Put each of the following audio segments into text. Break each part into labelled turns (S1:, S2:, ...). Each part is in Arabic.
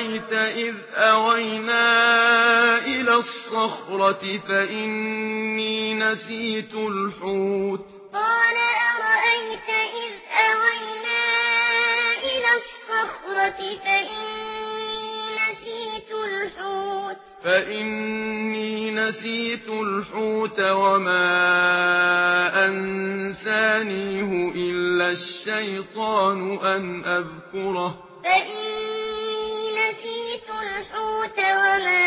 S1: أَرَأَيْتَ إِذْ أَوَيْنَا إِلَى الصَّخْرَةِ فَإِنِّي نَسِيتُ الْحُوتَ
S2: قَالَ أَرَأَيْتَ إِذْ أَوَيْنَا إِلَى الصَّخْرَةِ فَإِنِّي نَسِيتُ الْحُوتَ
S1: فَإِنِّي نَسِيتُ الْحُوتَ وَمَا أَنسَانِيهُ إِلَّا الشَّيْطَانُ أَنْ أَذْكُرَهُ
S2: فَإِنِّي الحوت وما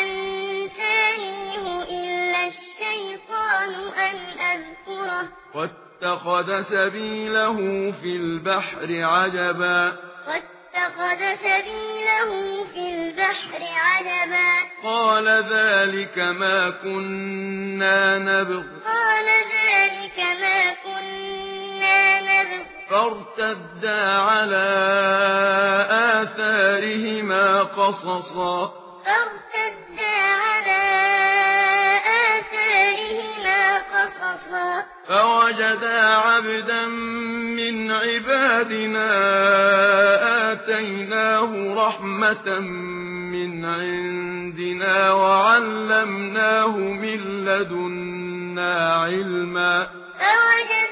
S2: أنسانيه إلا الشيطان أن أذكره.
S1: واتخذ سبيله في البحر عجبا.
S2: واتخذ سبيله في البحر عجبا.
S1: قال ذلك ما كنا نبغ.
S2: قال ذلك
S1: فارتدا على آثارهما قصصا.
S2: فارتدى على آثارهما قصصا.
S1: فوجدا عبدا من عبادنا آتيناه رحمة من عندنا وعلمناه من لدنا علما.
S2: فوجدا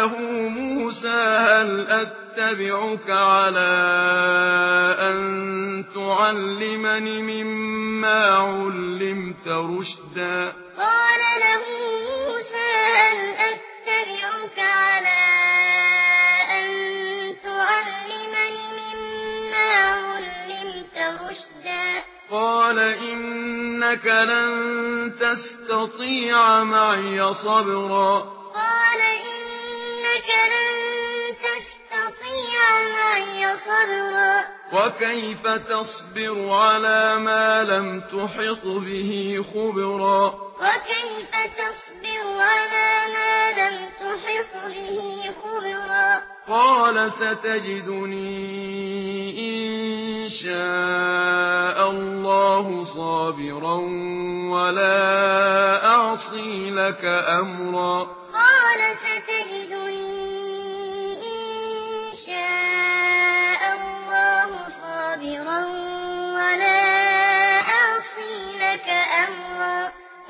S1: له موسى هل أتبعك على أن تعلمني مما علمت رشدا
S2: قال له موسى هل أتبعك على
S1: قال إنك لن تستطيع معي صبرا
S2: قال إنك لن تستطيع معي صبرا
S1: وكيف تصبر على ما لم تحط به خبرا؟
S2: وكيف تصبر على ما لم تحط به خبرا؟
S1: قال ستجدني إن شاء الله صابرا ولا أعصي لك أمرا.
S2: قال ستجدني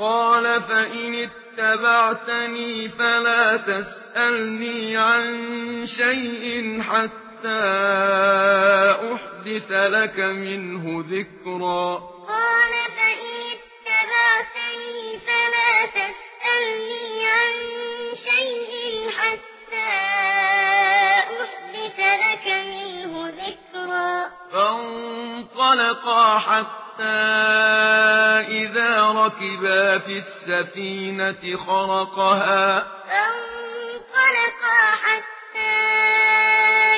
S1: قال فإن اتبعتني فلا تسألني عن شيء حتى أحدث لك منه ذكرا.
S2: قال فإن اتبعتني فلا تسألني عن شيء حتى أحدث لك منه ذكرا.
S1: فانطلقا حتى حتى إذا ركبا في السفينة خرقها
S2: فانطلقا حتى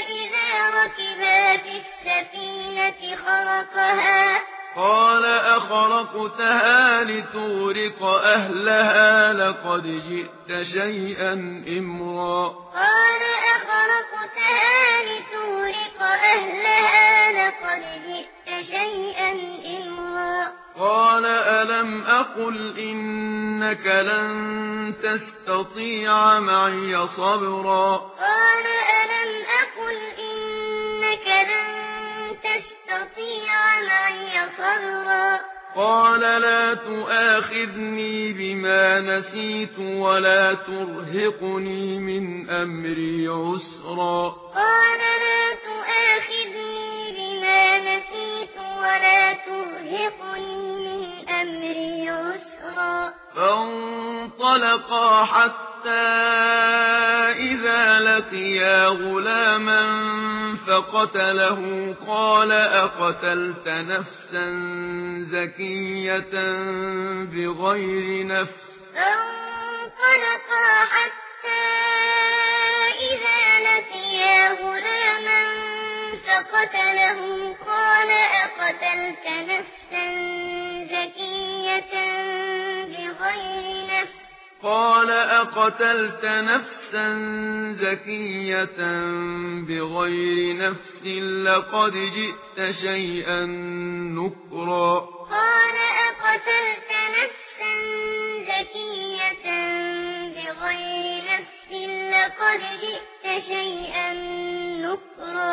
S2: إذا ركبا في السفينة خرقها
S1: قال أخرقتها لتورق أهلها لقد جئت شيئا إمرا
S2: قال أخرقتها لتورق أهلها لقد جئت شيئا
S1: أَلَمْ أَقُلْ إِنَّكَ لَن تَسْتَطِيعَ مَعِيَ صَبْرًا
S2: قَالَ أَلَمْ أَقُلْ إِنَّكَ لَن تَسْتَطِيعَ مَعِيَ صَبْرًا
S1: قَالَ لَا تُؤَاخِذْنِي بِمَا نَسِيتُ وَلَا تُرْهِقْنِي مِنْ أَمْرِي عُسْرًا
S2: قَالَ لَا تُؤَاخِذْنِي بِمَا نَسِيتُ وَلَا تُرْهِقْنِي
S1: فَانطَلَقَا حَتَّى إِذَا لَقِيَا غُلَامًا فَقَتَلَهُ قَالَ أَقَتَلْتَ نَفْسًا زَكِيَّةً بِغَيْرِ نَفْسٍ؟
S2: فانطلقا حَتَّى إِذَا لَقِيَا غُلَامًا فَقَتَلَهُ قَالَ أَقَتَلْتَ نَفْسًا
S1: قال أقتلت نفسا زكية بغير نفس لقد جئت شيئا نكرا.
S2: قال أقتلت نفسا زكية بغير نفس لقد جئت شيئا نكرا.